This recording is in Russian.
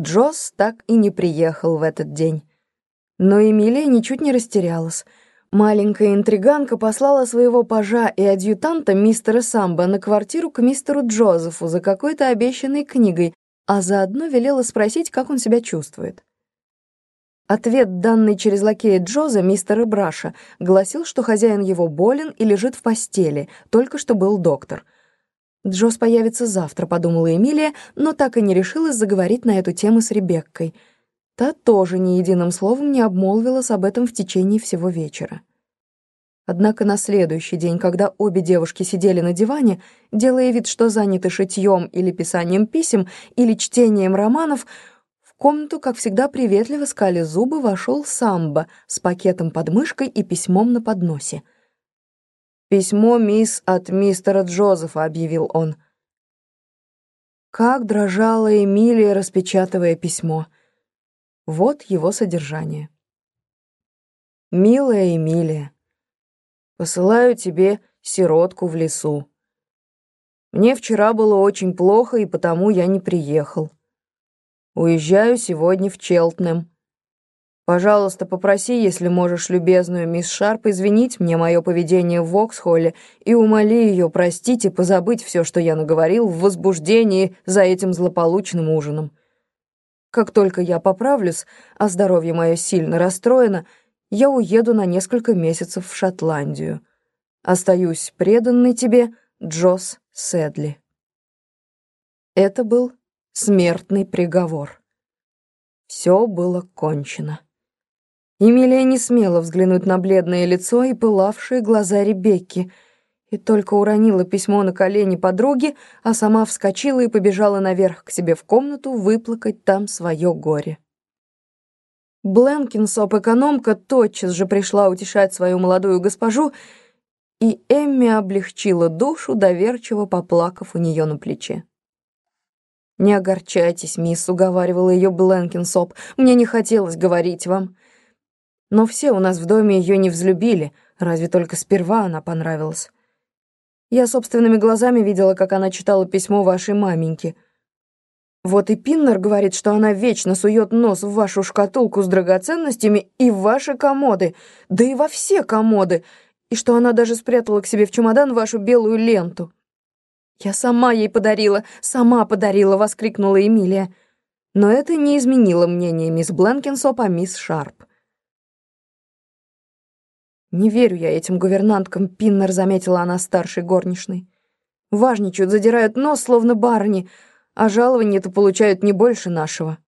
Джосс так и не приехал в этот день. Но Эмилия ничуть не растерялась. Маленькая интриганка послала своего пажа и адъютанта мистера Самбо на квартиру к мистеру Джозефу за какой-то обещанной книгой, а заодно велела спросить, как он себя чувствует. Ответ, данный через лакея Джоза, мистера Браша, гласил, что хозяин его болен и лежит в постели, только что был доктор. «Джоз появится завтра», — подумала Эмилия, но так и не решилась заговорить на эту тему с Ребеккой — Та тоже ни единым словом не обмолвилась об этом в течение всего вечера. Однако на следующий день, когда обе девушки сидели на диване, делая вид, что заняты шитьем или писанием писем, или чтением романов, в комнату, как всегда, приветливо скали зубы, вошел Самбо с пакетом под мышкой и письмом на подносе. «Письмо, мисс, от мистера Джозефа», — объявил он. Как дрожала Эмилия, распечатывая письмо — вот его содержание. «Милая Эмилия, посылаю тебе сиротку в лесу. Мне вчера было очень плохо, и потому я не приехал. Уезжаю сегодня в Челтнем. Пожалуйста, попроси, если можешь, любезную мисс Шарп, извинить мне мое поведение в Воксхолле и умоли ее простить и позабыть все, что я наговорил в возбуждении за этим злополучным ужином. Как только я поправлюсь, а здоровье мое сильно расстроено, я уеду на несколько месяцев в Шотландию. Остаюсь преданный тебе, Джосс Сэдли. Это был смертный приговор. Все было кончено. Эмилия не смела взглянуть на бледное лицо и пылавшие глаза Ребекки — и только уронила письмо на колени подруги, а сама вскочила и побежала наверх к себе в комнату выплакать там свое горе. Бленкинсоп-экономка тотчас же пришла утешать свою молодую госпожу, и Эмми облегчила душу, доверчиво поплакав у нее на плече. «Не огорчайтесь, мисс», — уговаривала ее Бленкинсоп, — «мне не хотелось говорить вам». Но все у нас в доме ее не взлюбили, разве только сперва она понравилась. Я собственными глазами видела, как она читала письмо вашей маменьки. Вот и Пиннер говорит, что она вечно сует нос в вашу шкатулку с драгоценностями и в ваши комоды, да и во все комоды, и что она даже спрятала к себе в чемодан вашу белую ленту. «Я сама ей подарила, сама подарила!» — воскликнула Эмилия. Но это не изменило мнение мисс Бленкинсоп о мисс Шарп. «Не верю я этим гувернанткам», — Пиннер заметила она старшей горничной. «Важничают, задирают нос, словно барни, а жалования-то получают не больше нашего».